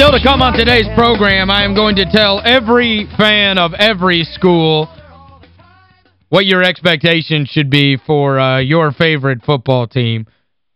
Still to come on today's program, I am going to tell every fan of every school what your expectations should be for uh, your favorite football team.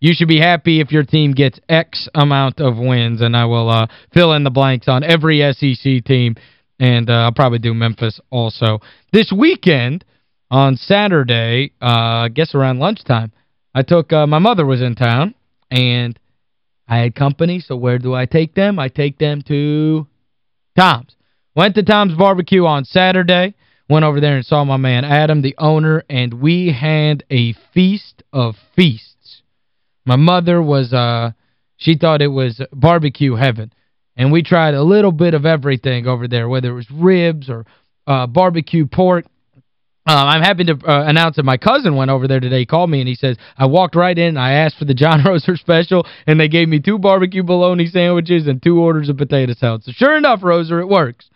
You should be happy if your team gets X amount of wins, and I will uh, fill in the blanks on every SEC team, and uh, I'll probably do Memphis also. This weekend, on Saturday, uh, I guess around lunchtime, I took, uh, my mother was in town, and I had company, so where do I take them? I take them to Tom's. Went to Tom's Barbecue on Saturday. Went over there and saw my man Adam, the owner, and we had a feast of feasts. My mother was, uh, she thought it was barbecue heaven. And we tried a little bit of everything over there, whether it was ribs or uh, barbecue pork. Um, I'm happy to uh, announce that my cousin went over there today. He called me and he says, I walked right in, I asked for the John Roser special, and they gave me two barbecue bologna sandwiches and two orders of potato salad. So sure enough, Roser, it works.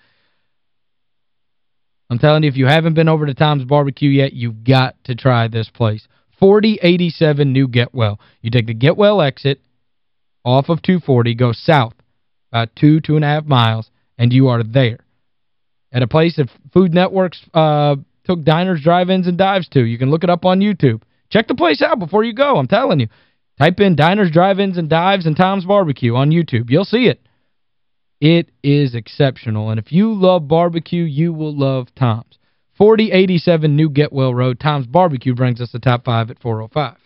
I'm telling you, if you haven't been over to Tom's Barbecue yet, you've got to try this place. 4087 New Getwell. You take the Getwell exit off of 240, go south about two, two and a half miles, and you are there. At a place that Food Networks uh, took diners, drive-ins, and dives to. You can look it up on YouTube. Check the place out before you go, I'm telling you. Type in diners, drive-ins, and dives and Tom's Barbecue on YouTube. You'll see it. It is exceptional. And if you love barbecue, you will love Tom's. 4087 New Getwell Road. Tom's Barbecue brings us the top five at 405.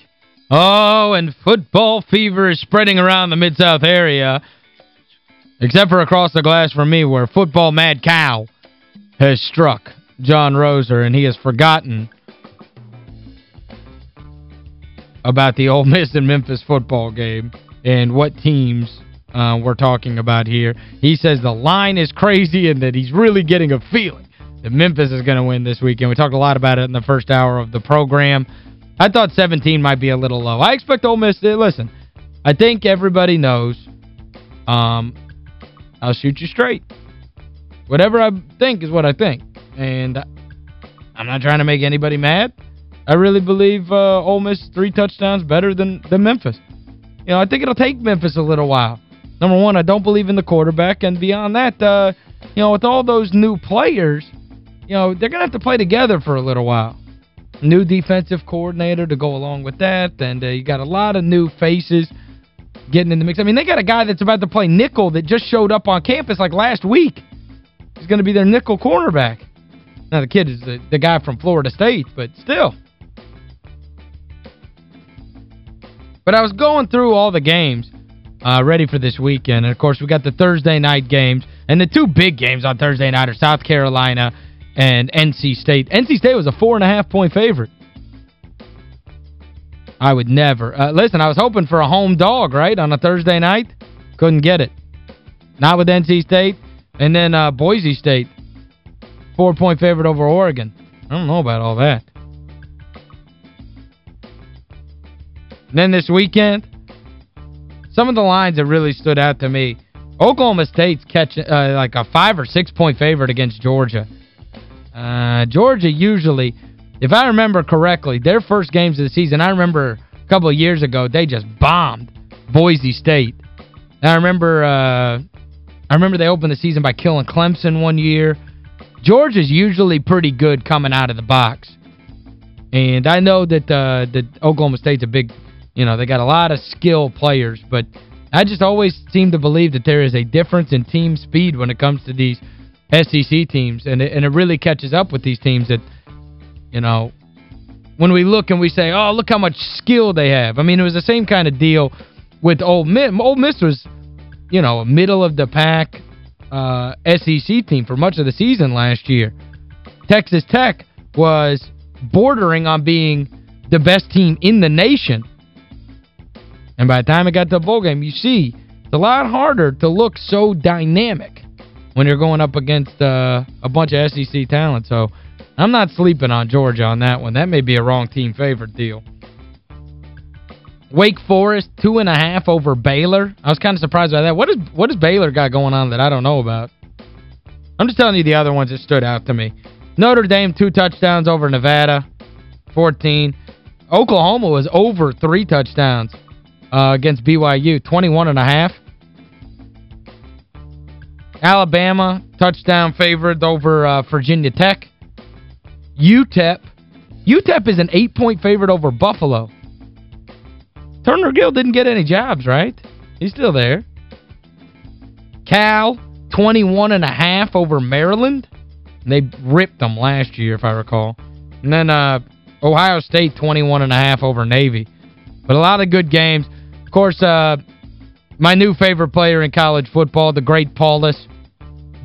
Oh, and football fever is spreading around the Mid-South area, except for across the glass from me where football mad cow has struck John Roser, and he has forgotten about the Ole Miss and Memphis football game and what teams uh, we're talking about here. He says the line is crazy and that he's really getting a feeling that Memphis is going to win this weekend. We talked a lot about it in the first hour of the program. I thought 17 might be a little low. I expect Ole Miss to, listen, I think everybody knows um, I'll shoot you straight. Whatever I think is what I think. And I'm not trying to make anybody mad. I really believe uh, Ole Miss three touchdowns better than, than Memphis. You know, I think it'll take Memphis a little while. Number one, I don't believe in the quarterback. And beyond that, uh, you know, with all those new players, you know, they're going to have to play together for a little while. New defensive coordinator to go along with that. And uh, you got a lot of new faces getting in the mix. I mean, they got a guy that's about to play nickel that just showed up on campus like last week. He's going to be their nickel cornerback. Now, the kid is the, the guy from Florida State, but still. But I was going through all the games uh, ready for this weekend. And, of course, we got the Thursday night games. And the two big games on Thursday night are South Carolina and NC State. NC State was a four-and-a-half-point favorite. I would never. Uh, listen, I was hoping for a home dog, right, on a Thursday night. Couldn't get it. Not with NC State. And then uh, Boise State, four-point favorite over Oregon. I don't know about all that. And then this weekend, some of the lines that really stood out to me, Oklahoma State's catching uh, like a five or six point favorite against Georgia. Uh, Georgia usually, if I remember correctly, their first games of the season, I remember a couple of years ago, they just bombed Boise State. And I remember uh, I remember they opened the season by killing Clemson one year. Georgia's usually pretty good coming out of the box. And I know that uh, Oklahoma State's a big, you know, they got a lot of skill players, but I just always seem to believe that there is a difference in team speed when it comes to these SEC teams. And it, and it really catches up with these teams that, you know, when we look and we say, oh, look how much skill they have. I mean, it was the same kind of deal with Ole Miss. Ole Miss was, you know, a middle-of-the-pack uh, SEC team for much of the season last year. Texas Tech was bordering on being the best team in the nation. And by the time it got to the bowl game, you see, it's a lot harder to look so dynamic when you're going up against uh, a bunch of SEC talent. So I'm not sleeping on Georgia on that one. That may be a wrong team favorite deal. Wake Forest, two and a half over Baylor. I was kind of surprised by that. What is what does Baylor got going on that I don't know about? I'm just telling you the other ones that stood out to me. Notre Dame, two touchdowns over Nevada, 14. Oklahoma was over three touchdowns uh, against BYU, 21 and a half. Alabama, touchdown favorite over uh, Virginia Tech. UTEP. UTEP is an eight-point favorite over Buffalo. Turner Gill didn't get any jobs, right? He's still there. Cal, 21 and a half over Maryland. They ripped them last year, if I recall. And then uh, Ohio State, 21 and a half over Navy. But a lot of good games. Of course, uh, my new favorite player in college football, the great Paulus,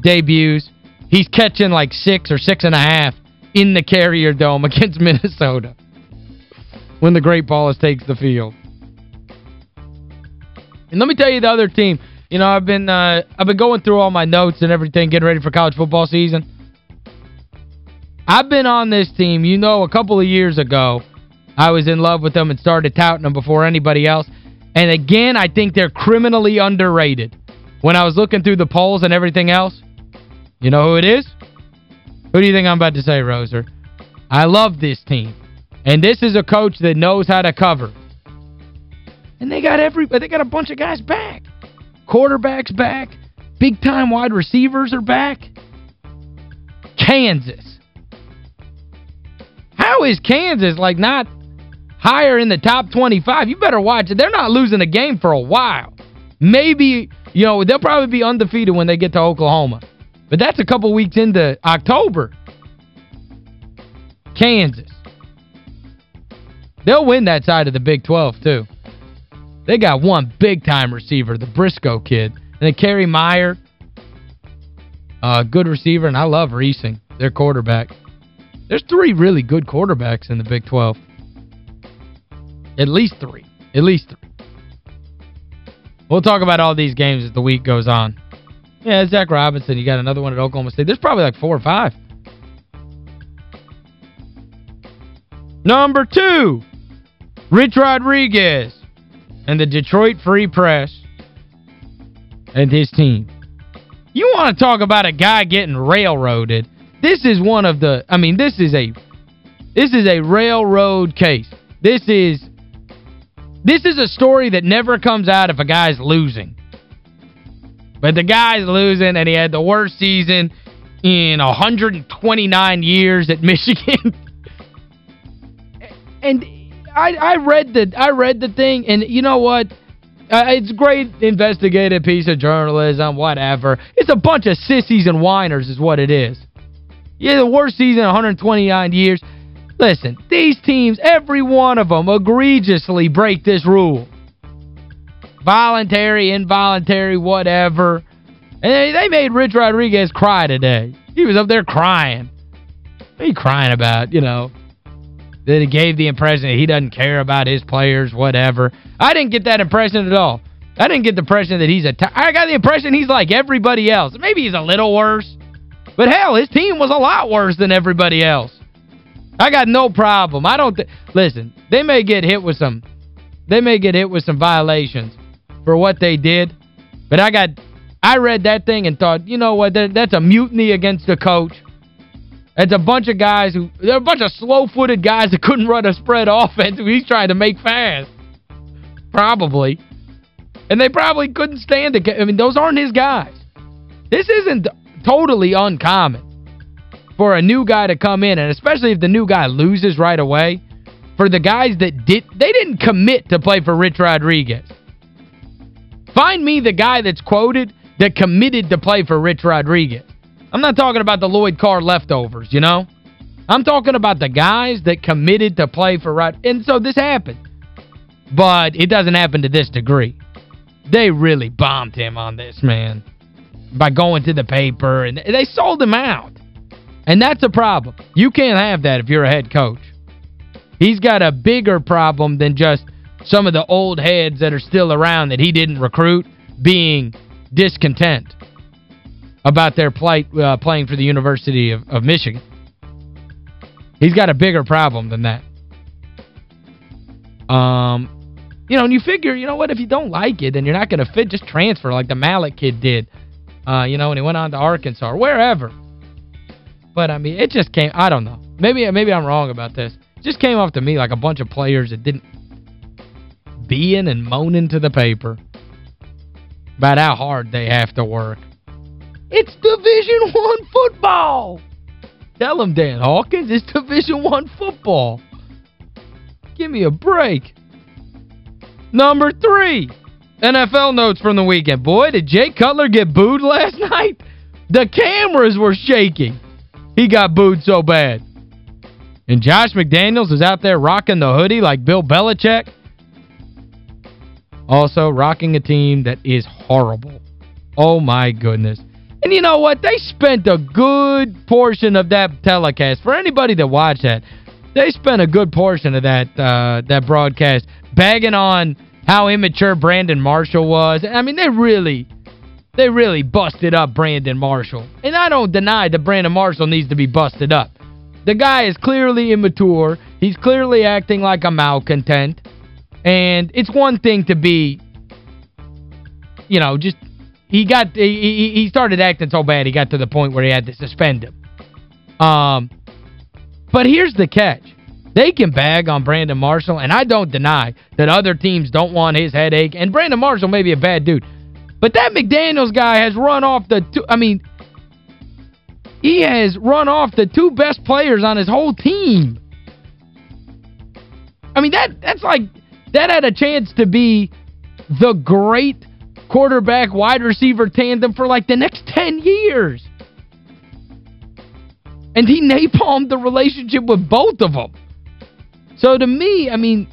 debuts. He's catching like six or six and a half in the Carrier Dome against Minnesota when the great Paulus takes the field. And let me tell you the other team. You know, I've been uh, I've been going through all my notes and everything, getting ready for college football season. I've been on this team, you know, a couple of years ago, I was in love with them and started touting them before anybody else. And again, I think they're criminally underrated. When I was looking through the polls and everything else, you know who it is? Who do you think I'm about to say, Roser? I love this team. And this is a coach that knows how to cover. And they got every they got a bunch of guys back. Quarterbacks back. Big-time wide receivers are back. Kansas. How is Kansas, like, not higher in the top 25? You better watch it. They're not losing a game for a while. Maybe, you know, they'll probably be undefeated when they get to Oklahoma. But that's a couple weeks into October. Kansas. They'll win that side of the Big 12, too. They got one big-time receiver, the Briscoe kid. And then Kerry Meier, uh, good receiver, and I love Reesing, their quarterback. There's three really good quarterbacks in the Big 12. At least three. At least three. We'll talk about all these games as the week goes on. Yeah, Zach Robinson, you got another one at Oklahoma State. There's probably like four or five. Number two, Rich Rodriguez and the Detroit Free Press and his team. You want to talk about a guy getting railroaded. This is one of the, I mean, this is a, this is a railroad case. This is, this is a story that never comes out if a guy's losing. But the guy's losing, and he had the worst season in 129 years at Michigan. and I I read the I read the thing and you know what? Uh, it's great investigative piece of journalism, whatever. It's a bunch of sissies and whiners is what it is. Yeah, the worst season in 129 years. Listen, these teams, every one of them egregiously break this rule. Voluntary, involuntary, whatever. And they made Rich Rodriguez cry today. He was up there crying. What you crying about, you know? that it gave the impression that he doesn't care about his players, whatever. I didn't get that impression at all. I didn't get the impression that he's a I got the impression he's like everybody else. Maybe he's a little worse. But hell, his team was a lot worse than everybody else. I got no problem. I don't listen, they may get hit with some they may get hit with some violations for what they did. But I got I read that thing and thought, you know what, that, that's a mutiny against the coach. It's a bunch of guys who they're a bunch of slow-footed guys that couldn't run a spread offense who he's trying to make fast. Probably. And they probably couldn't stand it. I mean, those aren't his guys. This isn't totally uncommon. for a new guy to come in, and especially if the new guy loses right away, for the guys that did, they didn't commit to play for Rich Rodriguez. Find me the guy that's quoted that committed to play for Rich Rodriguez. I'm not talking about the Lloyd Carr leftovers, you know? I'm talking about the guys that committed to play for Rod. And so this happened. But it doesn't happen to this degree. They really bombed him on this, man. By going to the paper. and They sold him out. And that's a problem. You can't have that if you're a head coach. He's got a bigger problem than just some of the old heads that are still around that he didn't recruit being discontent about their plight uh, playing for the University of, of Michigan. He's got a bigger problem than that. Um, you know, and you figure, you know what, if you don't like it and you're not going to fit, just transfer like the Mallett kid did. Uh, you know, and he went on to Arkansas or wherever. But, I mean, it just came, I don't know. Maybe maybe I'm wrong about this. Just came off to me like a bunch of players that didn't being and moaning to the paper about how hard they have to work. It's Division One football. Tell them, Dan Hawkins, it's Division One football. Give me a break. Number three, NFL notes from the weekend. Boy, did Jay Cutler get booed last night? The cameras were shaking. He got booed so bad. And Josh McDaniels is out there rocking the hoodie like Bill Belichick. Also, rocking a team that is horrible. Oh, my goodness. And you know what? They spent a good portion of that telecast. For anybody that watched that, they spent a good portion of that uh, that broadcast bagging on how immature Brandon Marshall was. I mean, they really they really busted up Brandon Marshall. And I don't deny that Brandon Marshall needs to be busted up. The guy is clearly immature. He's clearly acting like a malcontent. And it's one thing to be, you know, just he got he, he started acting so bad he got to the point where he had to suspend him. Um but here's the catch. They can bag on Brandon Marshall, and I don't deny that other teams don't want his headache. And Brandon Marshall may be a bad dude. But that McDaniels guy has run off the two, I mean, he has run off the two best players on his whole team. I mean, that that's like, that had a chance to be the great quarterback wide receiver tandem for like the next 10 years. And he napalmed the relationship with both of them. So to me, I mean,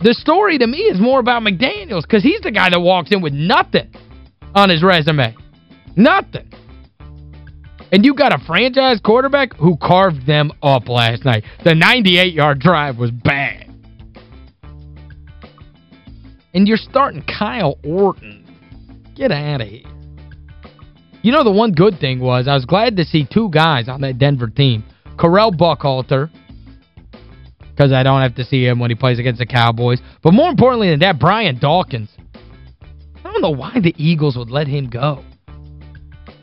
the story to me is more about McDaniels because he's the guy that walks in with nothing on his resume. Nothing. And you got a franchise quarterback who carved them up last night. The 98-yard drive was bad. And you're starting Kyle Orton. Get out of here. You know, the one good thing was I was glad to see two guys on that Denver team. Correll Buckhalter, because I don't have to see him when he plays against the Cowboys. But more importantly than that, Brian Dawkins. I don't know why the Eagles would let him go.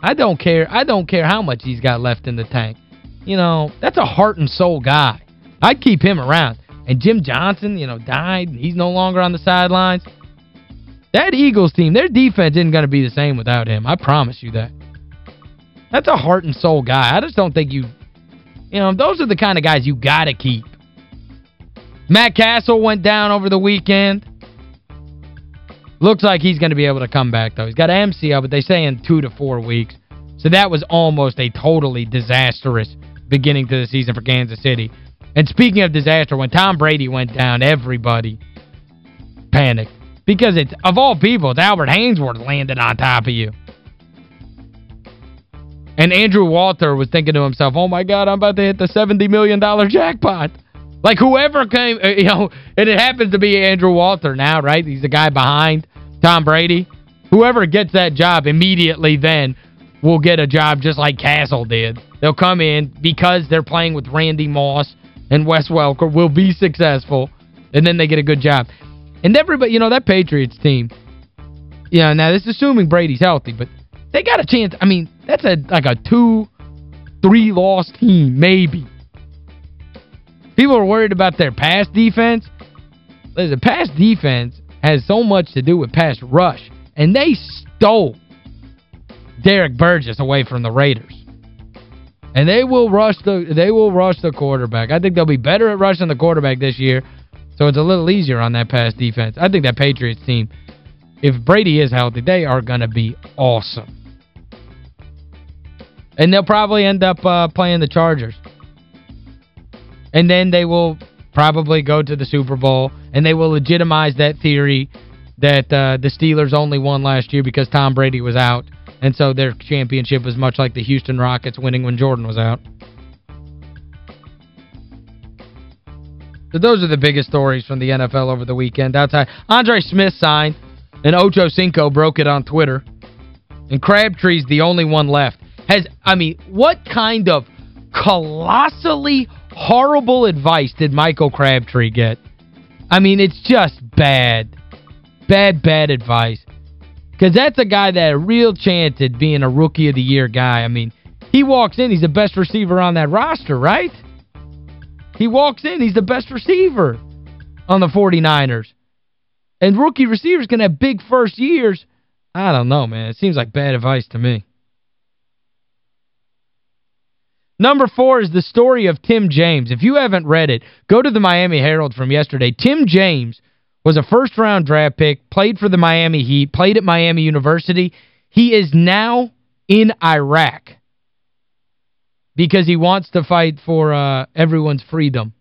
I don't care. I don't care how much he's got left in the tank. You know, that's a heart and soul guy. I'd keep him around. And Jim Johnson, you know, died. He's no longer on the sidelines. That Eagles team, their defense isn't going to be the same without him. I promise you that. That's a heart and soul guy. I just don't think you... You know, those are the kind of guys you got to keep. Matt Cassel went down over the weekend. Looks like he's going to be able to come back, though. He's got MCL, but they say in two to four weeks. So that was almost a totally disastrous beginning to the season for Kansas City. And speaking of disaster, when Tom Brady went down, everybody panicked. Because it's, of all people, it's Albert Haynesworth landed on top of you. And Andrew Walter was thinking to himself, oh my God, I'm about to hit the $70 million jackpot. Like whoever came, uh, you know, and it happens to be Andrew Walter now, right? He's the guy behind Tom Brady. Whoever gets that job immediately then will get a job just like Castle did. They'll come in because they're playing with Randy Moss and Wes Welker, will be successful, and then they get a good job. And everybody, you know, that Patriots team, know, now this is assuming Brady's healthy, but they got a chance. I mean, that's a like a two, three-loss team, maybe. People are worried about their pass defense. The pass defense has so much to do with pass rush. And they stole Derrick Burgess away from the Raiders. And they will rush the they will rush the quarterback. I think they'll be better at rushing the quarterback this year. So it's a little easier on that pass defense. I think that Patriots team, if Brady is healthy, they are going to be awesome. And they'll probably end up uh, playing the Chargers. And then they will probably go to the Super Bowl, and they will legitimize that theory that uh, the Steelers only won last year because Tom Brady was out, and so their championship was much like the Houston Rockets winning when Jordan was out. So those are the biggest stories from the NFL over the weekend. Outside, Andre Smith signed, and Ocho Cinco broke it on Twitter. And Crabtree's the only one left. Has I mean, what kind of colossally horrible advice did Michael Crabtree get? I mean, it's just bad. Bad, bad advice. Because that's a guy that a real chance at being a Rookie of the Year guy. I mean, he walks in, he's the best receiver on that roster, right? He walks in, he's the best receiver on the 49ers. And rookie receivers can have big first years. I don't know, man. It seems like bad advice to me. Number four is the story of Tim James. If you haven't read it, go to the Miami Herald from yesterday. Tim James was a first-round draft pick, played for the Miami Heat, played at Miami University. He is now in Iraq because he wants to fight for uh, everyone's freedom.